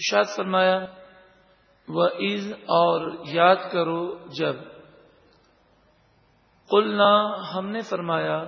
اشاد فرمایا وہ عز اور یاد کرو جب۔ قلنا، ہم نے فرمایا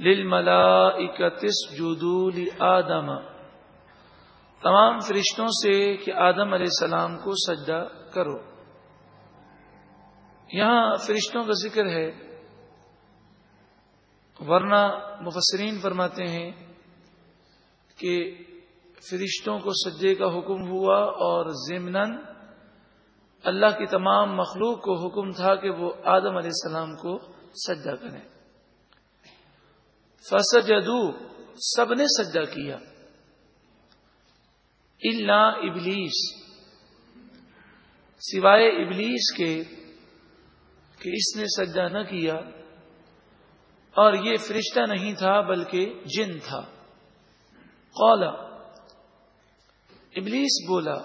لل ملا اکتس جدول آدم تمام فرشتوں سے کہ آدم علیہ السلام کو سجدہ کرو۔ یہاں فرشتوں کا ذکر ہے۔ ورنہ مفسرین فرماتے ہیں کہ فرشتوں کو سجدے کا حکم ہوا اور ضمن اللہ کی تمام مخلوق کو حکم تھا کہ وہ آدم علیہ السلام کو سجدہ کریں۔ فسجدو، سب نے سجدہ کیا۔ اللہ ابلیس سوائے ابلیس کے کہ اس نے سجدہ نہ کیا۔ اور یہ فرشتہ نہیں تھا بلکہ جن تھا۔ قولا ابلیس بولا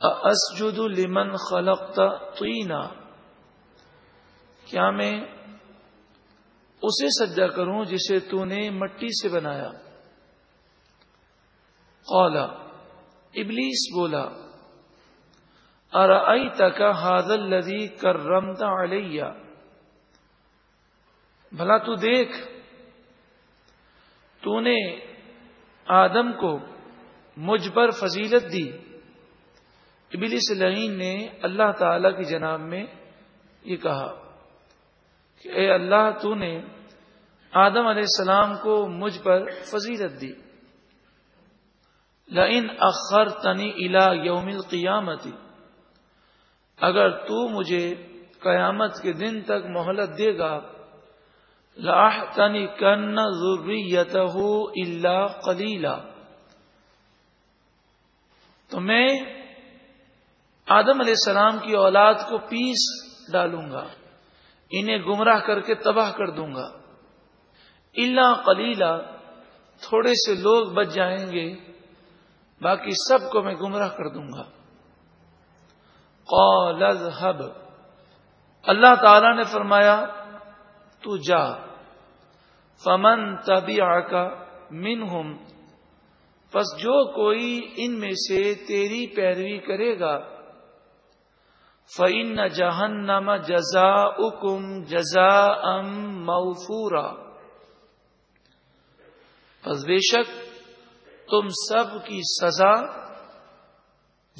اسجد لمن خلقت طینا کیا میں اسے سجا کروں جسے تو نے مٹی سے بنایا؟ قولا ابلیس بولا ارئی تک حاضل لدی کر رمتا علیہ بھلا تو دیکھ، تو نے آدم کو مجھ پر فضیلت دی۔ ابلی سلعین نے اللہ تعالی کی جناب میں یہ کہا کہ اے اللہ تو نے آدم علیہ السلام کو مجھ پر فضیلت دی۔ لئن اخر تنی الا یوم القیامتی اگر تو مجھے قیامت کے دن تک مہلت دے گا لاہ تنی کن ضروریت اللہ کلیلہ تو میں آدم علیہ السلام کی اولاد کو پیس ڈالوں گا، انہیں گمراہ کر کے تباہ کر دوں گا۔ اللہ کلیلہ تھوڑے سے لوگ بچ جائیں گے، باقی سب کو میں گمراہ کر دوں گا۔ قول اللہ تعالی نے فرمایا، تو جا۔ فمن تبھی آکا من ہوں پس جو کوئی ان میں سے تیری پیروی کرے گا فعن جہنم جزا اکم جزا ام موفورا۔ پس بے شک تم سب کی سزا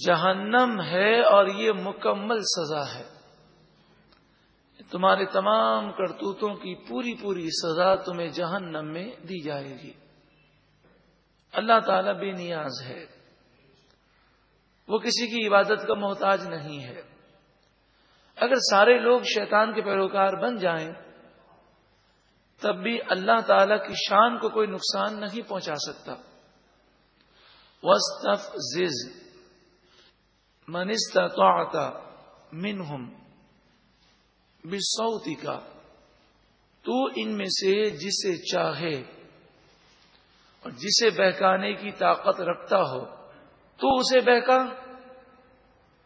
جہنم ہے اور یہ مکمل سزا ہے۔ تمہارے تمام کرتوتوں کی پوری پوری سزا تمہیں جہنم میں دی جائے گی۔ اللہ تعالی بے نیاز ہے۔ وہ کسی کی عبادت کا محتاج نہیں ہے۔ اگر سارے لوگ شیطان کے پیروکار بن جائیں، تب بھی اللہ تعالی کی شان کو کوئی نقصان نہیں پہنچا سکتا۔ وسطف زز منستا تو آتا منہم بسوتی کا تو ان میں سے جسے چاہے اور جسے بہکانے کی طاقت رکھتا ہو تو اسے بہکا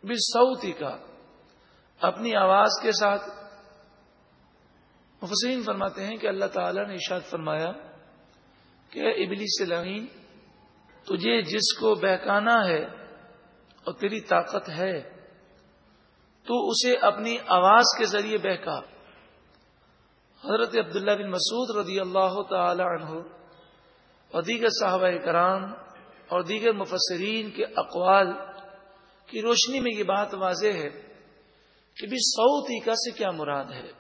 بھی سعودی کا، اپنی آواز کے ساتھ۔ مفسرین فرماتے ہیں کہ اللہ تعالی نے اشاد فرمایا کہ ابلی سے لعین تجھے جس کو بہکانا ہے اور تیری طاقت ہے، تو اسے اپنی آواز کے ذریعے بہکا۔ حضرت عبداللہ بن مسعود رضی اللہ تعالی عنہ اور دیگر صحابہ کرام اور دیگر مفسرین کے اقوال کی روشنی میں یہ بات واضح ہے کہ بھی سعودیقہ سے کیا مراد ہے۔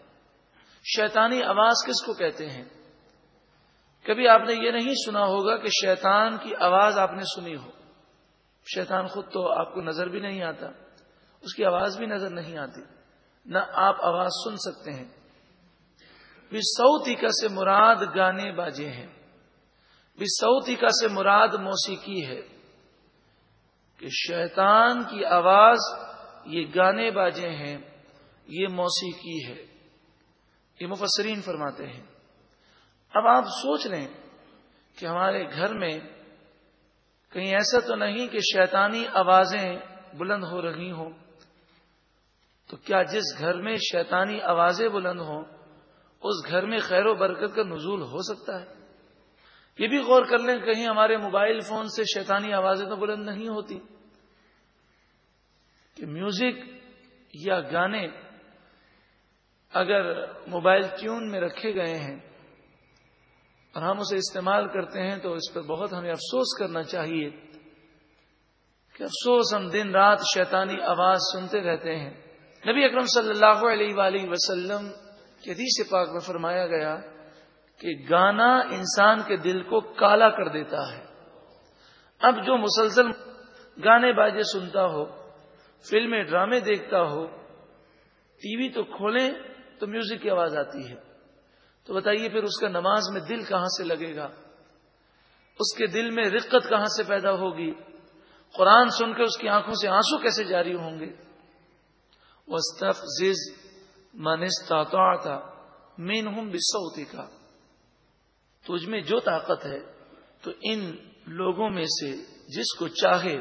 شیطانی آواز کس کو کہتے ہیں؟ کبھی آپ نے یہ نہیں سنا ہوگا کہ شیطان کی آواز آپ نے سنی ہو۔ شیطان خود تو آپ کو نظر بھی نہیں آتا، اس کی آواز بھی نظر نہیں آتی، نہ آپ آواز سن سکتے ہیں۔ بھی سعودیقہ سے مراد گانے باجے ہیں۔ سعودی کا سے مراد موسیقی ہے کہ شیطان کی آواز، یہ گانے باجے ہیں، یہ موسیقی ہے۔ یہ مفسرین فرماتے ہیں۔ اب آپ سوچ لیں کہ ہمارے گھر میں کہیں ایسا تو نہیں کہ شیطانی آوازیں بلند ہو رہی ہوں۔ تو کیا جس گھر میں شیطانی آوازیں بلند ہوں، اس گھر میں خیر و برکت کا نزول ہو سکتا ہے؟ یہ بھی غور کر لیں کہیں ہمارے موبائل فون سے شیطانی آوازیں تو بلند نہیں ہوتی۔ کہ میوزک یا گانے اگر موبائل ٹیون میں رکھے گئے ہیں اور ہم اسے استعمال کرتے ہیں تو اس پر بہت ہمیں افسوس کرنا چاہیے کہ افسوس ہم دن رات شیطانی آواز سنتے رہتے ہیں۔ نبی اکرم صلی اللہ علیہ وآلہ وسلم کے حدیث پاک میں فرمایا گیا کہ گانا انسان کے دل کو کالا کر دیتا ہے۔ اب جو مسلسل گانے باجے سنتا ہو، فلمیں، ڈرامے دیکھتا ہو، ٹی وی تو کھولیں تو میوزک کی آواز آتی ہے۔ تو بتائیے پھر اس کا نماز میں دل کہاں سے لگے گا؟ اس کے دل میں رقت کہاں سے پیدا ہوگی؟ قرآن سن کے اس کی آنکھوں سے آنسو کیسے جاری ہوں گے؟ وسطف زز منستا تھا مین ہوں بسوتی کا تجھ میں جو طاقت ہے، تو ان لوگوں میں سے جس کو چاہے،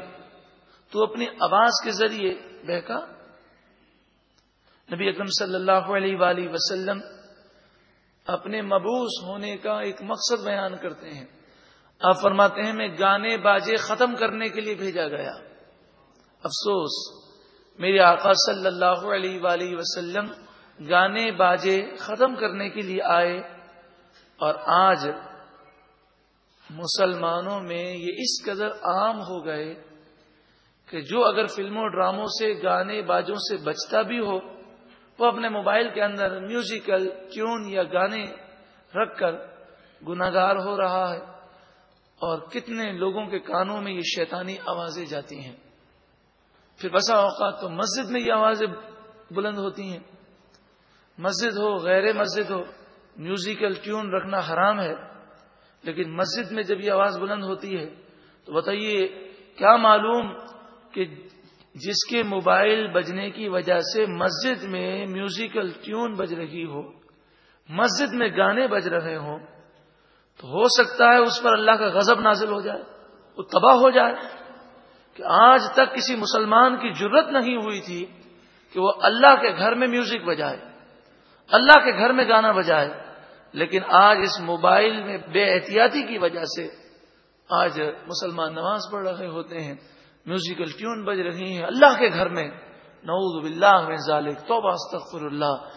تو اپنی آواز کے ذریعے بہکا۔ نبی اکرم صلی اللہ علیہ وآلہ وسلم اپنے مبوس ہونے کا ایک مقصد بیان کرتے ہیں۔ آپ فرماتے ہیں، میں گانے باجے ختم کرنے کے لیے بھیجا گیا۔ افسوس، میرے آقا صلی اللہ علیہ وآلہ وسلم گانے باجے ختم کرنے کے لیے آئے۔ اور آج مسلمانوں میں یہ اس قدر عام ہو گئے کہ جو اگر فلموں ڈراموں سے، گانے باجوں سے بچتا بھی ہو، وہ اپنے موبائل کے اندر میوزیکل ٹیون یا گانے رکھ کر گناگار ہو رہا ہے۔ اور کتنے لوگوں کے کانوں میں یہ شیطانی آوازیں جاتی ہیں۔ پھر بسا اوقات تو مسجد میں یہ آوازیں بلند ہوتی ہیں۔ مسجد ہو، غیر مسجد ہو میوزیکل ٹیون رکھنا حرام ہے، لیکن مسجد میں جب یہ آواز بلند ہوتی ہے، تو بتائیے کیا معلوم کہ جس کے موبائل بجنے کی وجہ سے مسجد میں میوزیکل ٹیون بج رہی ہو، مسجد میں گانے بج رہے ہوں، تو ہو سکتا ہے اس پر اللہ کا غضب نازل ہو جائے، وہ تباہ ہو جائے کہ آج تک کسی مسلمان کی ضرورت نہیں ہوئی تھی کہ وہ اللہ کے گھر میں میوزک بجائے، اللہ کے گھر میں گانا بجائے۔ لیکن آج اس موبائل میں بے احتیاطی کی وجہ سے آج مسلمان نماز پڑھ رہے ہوتے ہیں، میوزیکل ٹیون بج رہی ہیں، اللہ کے گھر میں، نعوذ باللہ میں ذالک، توبہ استغفر اللہ۔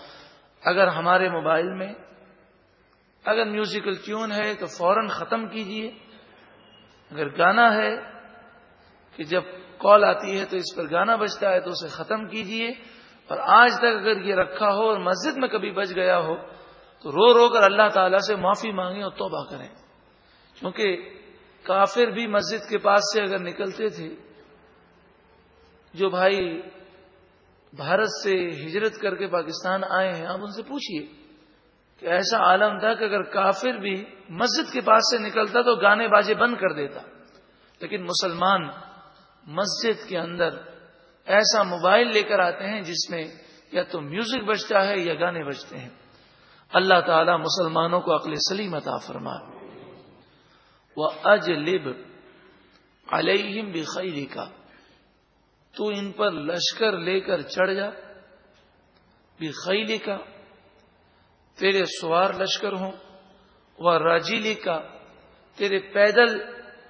اگر ہمارے موبائل میں اگر میوزیکل ٹیون ہے تو فوراً ختم کیجیے۔ اگر گانا ہے کہ جب کال آتی ہے تو اس پر گانا بجتا ہے تو اسے ختم کیجیے۔ اور آج تک اگر یہ رکھا ہو اور مسجد میں کبھی بج گیا ہو تو رو رو کر اللہ تعالیٰ سے معافی مانگیں اور توبہ کریں۔ کیونکہ کافر بھی مسجد کے پاس سے اگر نکلتے تھے، جو بھائی بھارت سے ہجرت کر کے پاکستان آئے ہیں، آپ ان سے پوچھیے کہ ایسا عالم تھا کہ اگر کافر بھی مسجد کے پاس سے نکلتا تو گانے بازے بند کر دیتا۔ لیکن مسلمان مسجد کے اندر ایسا موبائل لے کر آتے ہیں جس میں یا تو میوزک بجتا ہے یا گانے بجتے ہیں۔ اللہ تعالی مسلمانوں کو عقل سلیم عطا فرما وہ اج لب علیہم بخیری کا تو ان پر لشکر لے کر چڑھ جا. بخیلی کا تیرے سوار لشکر ہوں. وہ راجیلی کا تیرے پیدل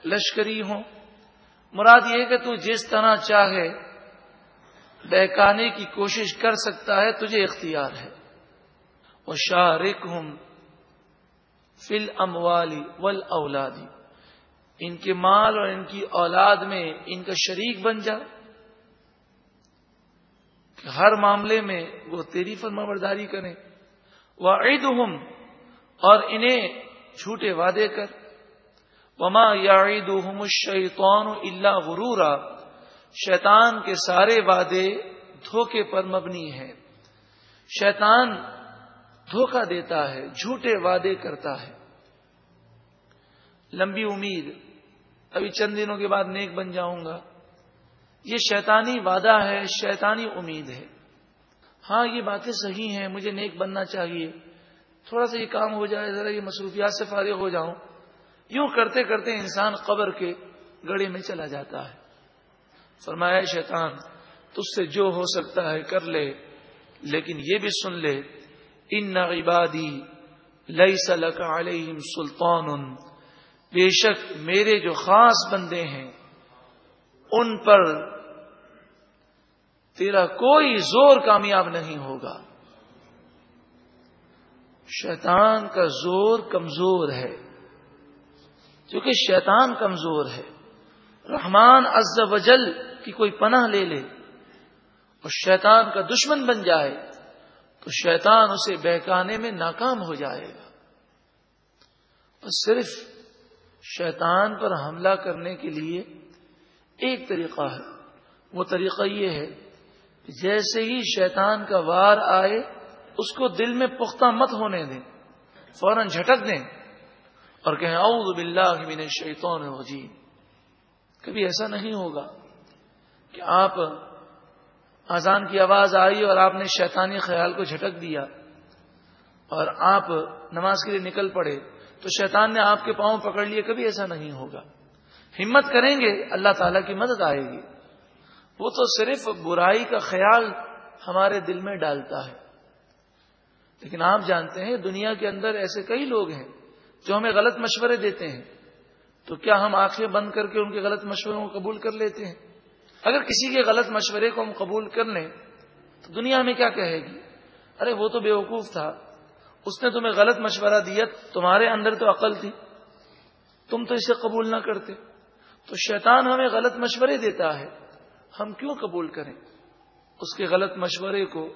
لشکری ہوں. مراد یہ کہ تو جس طرح چاہے، بہکانے کی کوشش کر سکتا ہے، تجھے اختیار ہے. وہ شارک ہوں فل اموالی ول اولادی ان کے مال اور ان کی اولاد میں ان کا شریک بن جا۔ کہ ہر معاملے میں وہ تیری فرما برداری کریں وہ عید اور انہیں جھوٹے وعدے کر۔ وما یا عید شیطان اللہ غرورا۔ شیطان کے سارے وعدے دھوکے پر مبنی ہیں۔ شیطان دھوکہ دیتا ہے، جھوٹے وعدے کرتا ہے۔ لمبی امید، ابھی چند دنوں کے بعد نیک بن جاؤں گا۔ یہ شیطانی وعدہ ہے، شیطانی امید ہے۔ ہاں یہ باتیں صحیح ہیں، مجھے نیک بننا چاہیے۔ تھوڑا سا یہ کام ہو جائے، ذرا یہ مصروفیات سے فارغ ہو جاؤں۔ یوں کرتے کرتے انسان قبر کے گڑے میں چلا جاتا ہے۔ فرمایا، شیطان تج سے جو ہو سکتا ہے کر لے، لیکن یہ بھی سن لے۔ ان عبادی لئی سلک علیہم سلطان۔ بے شک میرے جو خاص بندے ہیں، ان پر تیرا کوئی زور کامیاب نہیں ہوگا۔ شیطان کا زور کمزور ہے، کیونکہ شیطان کمزور ہے۔ رحمان عز و جل کی کوئی پناہ لے لے اور شیطان کا دشمن بن جائے۔ تو شیطان اسے بہکانے میں ناکام ہو جائے گا۔ اور صرف شیطان پر حملہ کرنے کے لیے ایک طریقہ ہے۔ وہ طریقہ یہ ہے جیسے ہی شیطان کا وار آئے، اس کو دل میں پختہ مت ہونے دیں، فوراً جھٹک دیں اور کہیں، اعوذ باللہ من الشیطان الرجیم کبھی ایسا نہیں ہوگا کہ آپ آزان کی آواز آئی اور آپ نے شیطانی خیال کو جھٹک دیا اور آپ نماز کے لیے نکل پڑے تو شیطان نے آپ کے پاؤں پکڑ لیے، کبھی ایسا نہیں ہوگا۔ ہمت کریں گے، اللہ تعالیٰ کی مدد آئے گی۔ وہ تو صرف برائی کا خیال ہمارے دل میں ڈالتا ہے۔ لیکن آپ جانتے ہیں، دنیا کے اندر ایسے کئی لوگ ہیں جو ہمیں غلط مشورے دیتے ہیں۔ تو کیا ہم آنکھیں بند کر کے ان کے غلط مشوروں کو قبول کر لیتے ہیں؟ اگر کسی کے غلط مشورے کو ہم قبول کر لیں، تو دنیا میں کیا کہے گی؟ ارے، وہ تو بے وقوف تھا۔ اس نے تمہیں غلط مشورہ دیا، تمہارے اندر تو عقل تھی۔ تم تو اسے قبول نہ کرتے۔ تو شیطان ہمیں غلط مشورے دیتا ہے۔ ہم کیوں قبول کریں؟ اس کے غلط مشورے کو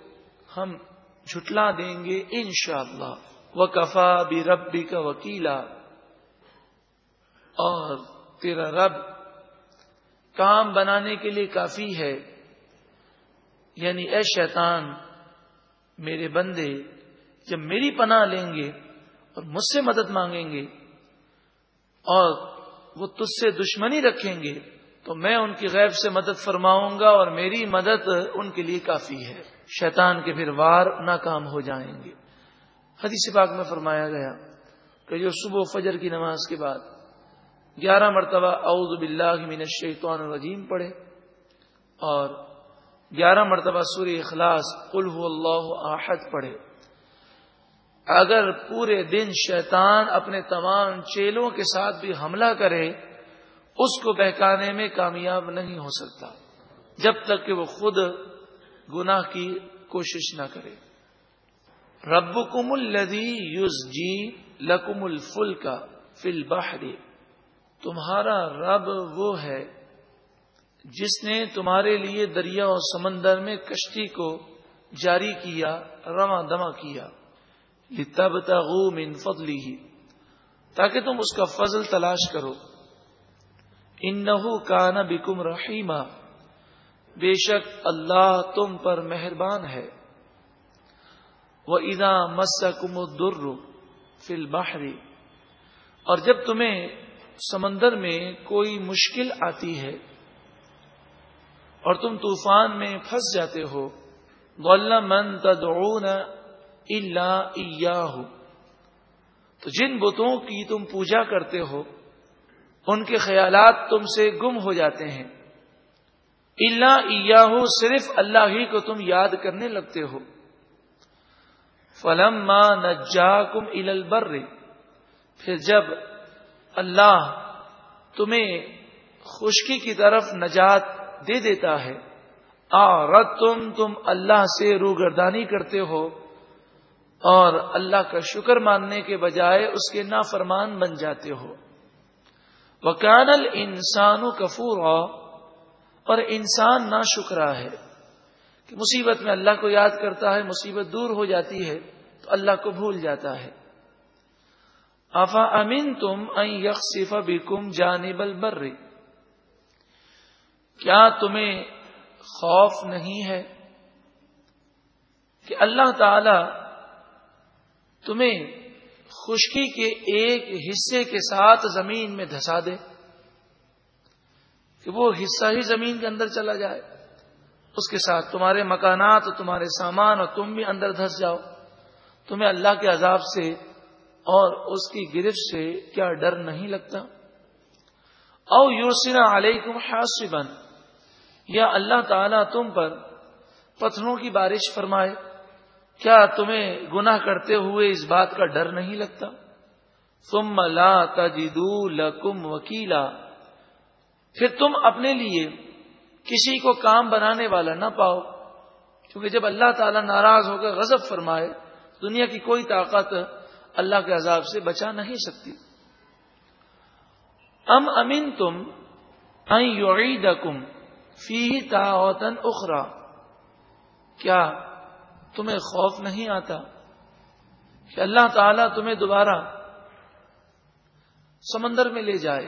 ہم جھٹلا دیں گے انشاءاللہ۔ اللہ وہ کفا بھی ربی کا وکیلا۔ اور تیرا رب کام بنانے کے لیے کافی ہے۔ یعنی اے شیطان، میرے بندے، جب میری پناہ لیں گے اور مجھ سے مدد مانگیں گے اور وہ تج سے دشمنی رکھیں گے، تو میں ان کی غیب سے مدد فرماؤں گا اور میری مدد ان کے لیے کافی ہے۔ شیطان کے پھر وار ناکام ہو جائیں گے۔ حدیث پاک میں فرمایا گیا کہ جو صبح فجر کی نماز کے بعد گیارہ مرتبہ اعوذ باللہ من الشیطان الرجیم پڑھے اور گیارہ مرتبہ سوری اخلاص قل هو اللہ آحد پڑھے اگر پورے دن شیطان اپنے تمام چیلوں کے ساتھ بھی حملہ کرے، اس کو بہکانے میں کامیاب نہیں ہو سکتا، جب تک کہ وہ خود گناہ کی کوشش نہ کرے۔ رب کم الدی یوز جی لکم الفل کا فل بہری تمہارا رب وہ ہے جس نے تمہارے لیے دریا اور سمندر میں کشتی کو جاری کیا، رواں دما کیا۔ تب من فضلی ہی تاکہ تم اس کا فضل تلاش کرو۔ ان کا نہ بکم رحیمہ بے شک اللہ تم پر مہربان ہے۔ وہ ادا مس کم در فل باہری اور جب تمہیں سمندر میں کوئی مشکل آتی ہے اور تم طوفان میں پھنس جاتے ہو۔ غلّہ من تدعون اللہ تو جن بتوں کی تم پوجا کرتے ہو، ان کے خیالات تم سے گم ہو جاتے ہیں۔ اللہ ہو صرف اللہ ہی کو تم یاد کرنے لگتے ہو۔ فلم ماں نجا کم البر۔ پھر جب اللہ تمہیں خشکی کی طرف نجات دے دیتا ہے۔ آ تم تم اللہ سے روگردانی کرتے ہو اور اللہ کا شکر ماننے کے بجائے اس کے نافرمان بن جاتے ہو۔ وکان انسان کفور اور انسان نا شکرا ہے۔ کہ مصیبت میں اللہ کو یاد کرتا ہے، مصیبت دور ہو جاتی ہے تو اللہ کو بھول جاتا ہے۔ آفا امین تم یکسیف بیکم جانب البر؟ کیا تمہیں خوف نہیں ہے کہ اللہ تعالی تمہیں خشکی کے ایک حصے کے ساتھ زمین میں دھسا دے کہ وہ حصہ ہی زمین کے اندر چلا جائے؟ اس کے ساتھ تمہارے مکانات اور تمہارے سامان اور تم بھی اندر دھس جاؤ، تمہیں اللہ کے عذاب سے اور اس کی گرفت سے کیا ڈر نہیں لگتا؟ او یورسنا علیکم حاسبن یا اللہ تعالیٰ تم پر پتھروں کی بارش فرمائے، کیا تمہیں گناہ کرتے ہوئے اس بات کا ڈر نہیں لگتا؟ ثم لا تجدو لکم وکیلا۔ پھر تم اپنے لیے کسی کو کام بنانے والا نہ پاؤ، کیونکہ جب اللہ تعالی ناراض ہو کر غضب فرمائے، دنیا کی کوئی طاقت اللہ کے عذاب سے بچا نہیں سکتی۔ ام امین تم کم فی تاوتن اخرا کیا تمہیں خوف نہیں آتا کہ اللہ تعالیٰ تمہیں دوبارہ سمندر میں لے جائے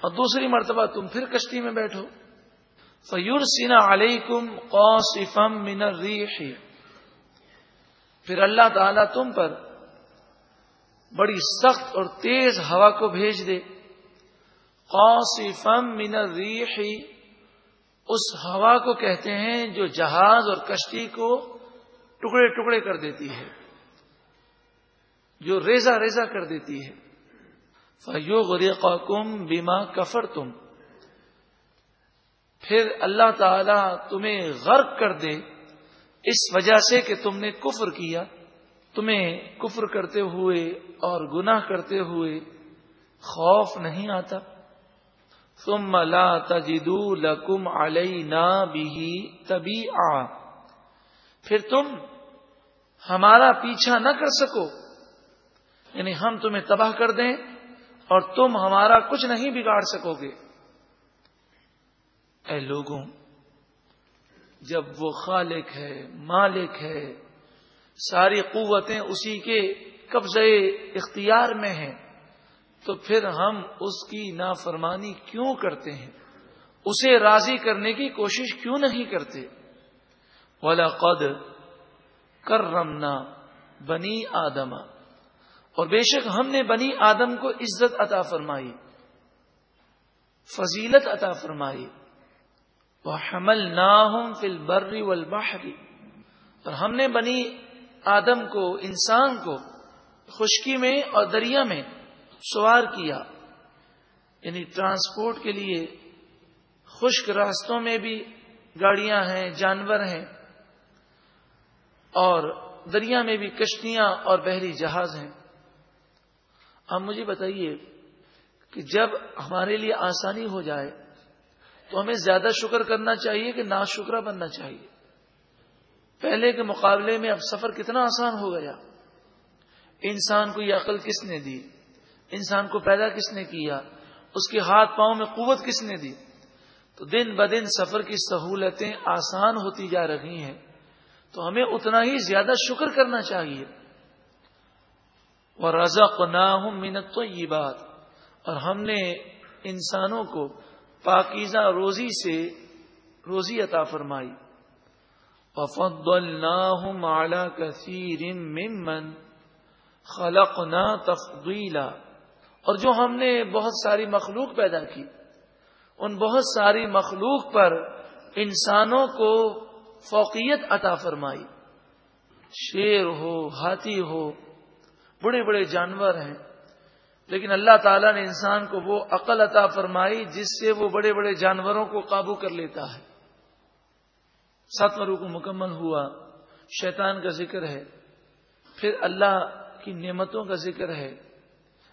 اور دوسری مرتبہ تم پھر کشتی میں بیٹھو۔ فیور سینا علیہ کم قوسفم منر پھر اللہ تعالیٰ تم پر بڑی سخت اور تیز ہوا کو بھیج دے۔ قوسفم من الریح۔ اس ہوا کو کہتے ہیں جو جہاز اور کشتی کو ٹکڑے ٹکڑے کر دیتی ہے، جو ریزا ریزا کر دیتی ہے۔ فیو غریقم بیما کفر تم پھر اللہ تعالی تمہیں غرق کر دے۔ اس وجہ سے کہ تم نے کفر کیا، تمہیں کفر کرتے ہوئے اور گناہ کرتے ہوئے خوف نہیں آتا۔ ثم لا تجدو لکم علینا بھی تبھی آ پھر تم ہمارا پیچھا نہ کر سکو۔ یعنی ہم تمہیں تباہ کر دیں اور تم ہمارا کچھ نہیں بگاڑ سکو گے اے لوگوں جب وہ خالق ہے، مالک ہے، ساری قوتیں اسی کے قبضے اختیار میں ہیں، تو پھر ہم اس کی نافرمانی کیوں کرتے ہیں؟ اسے راضی کرنے کی کوشش کیوں نہیں کرتے؟ والا قد کر رمنا بنی آدم۔ اور بے شک ہم نے بنی آدم کو عزت عطا فرمائی، فضیلت عطا فرمائی۔ حمل نہ ہوں فل برری اور ہم نے بنی آدم کو، انسان کو خشکی میں اور دریا میں سوار کیا۔ یعنی ٹرانسپورٹ کے لیے خشک راستوں میں بھی گاڑیاں ہیں، جانور ہیں۔ اور دریا میں بھی کشتیاں اور بحری جہاز ہیں۔ اب مجھے بتائیے کہ جب ہمارے لیے آسانی ہو جائے تو ہمیں زیادہ شکر کرنا چاہیے کہ نا شکرا بننا چاہیے۔ پہلے کے مقابلے میں اب سفر کتنا آسان ہو گیا۔ انسان کو یہ عقل کس نے دی؟ انسان کو پیدا کس نے کیا؟ اس کے ہاتھ پاؤں میں قوت کس نے دی؟ تو دن بدن سفر کی سہولتیں آسان ہوتی جا رہی ہیں۔ تو ہمیں اتنا ہی زیادہ شکر کرنا چاہیے۔ اور رضا نہ ہوں منت تو یہ بات اور ہم نے انسانوں کو پاکیزہ روزی سے روزی عطا فرمائی۔ وفضلناهم كثير ممن خلقنا تفضیلا اور جو ہم نے بہت ساری مخلوق پیدا کی، ان بہت ساری مخلوق پر انسانوں کو فوقیت عطا فرمائی۔ شیر ہو، ہاتھی ہو، بڑے بڑے جانور ہیں۔ لیکن اللہ تعالیٰ نے انسان کو وہ عقل عطا فرمائی جس سے وہ بڑے بڑے جانوروں کو قابو کر لیتا ہے۔ ساتواں رکو مکمل ہوا۔ شیطان کا ذکر ہے۔ پھر اللہ کی نعمتوں کا ذکر ہے۔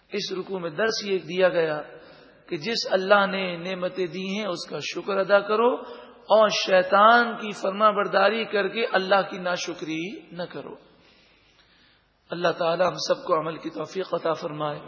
اس رکو میں درس یہ دیا گیا کہ جس اللہ نے نعمتیں دی ہیں، اس کا شکر ادا کرو اور شیطان کی فرما برداری کر کے اللہ کی ناشکری نہ کرو۔ اللہ تعالی ہم سب کو عمل کی توفیق عطا فرمائے۔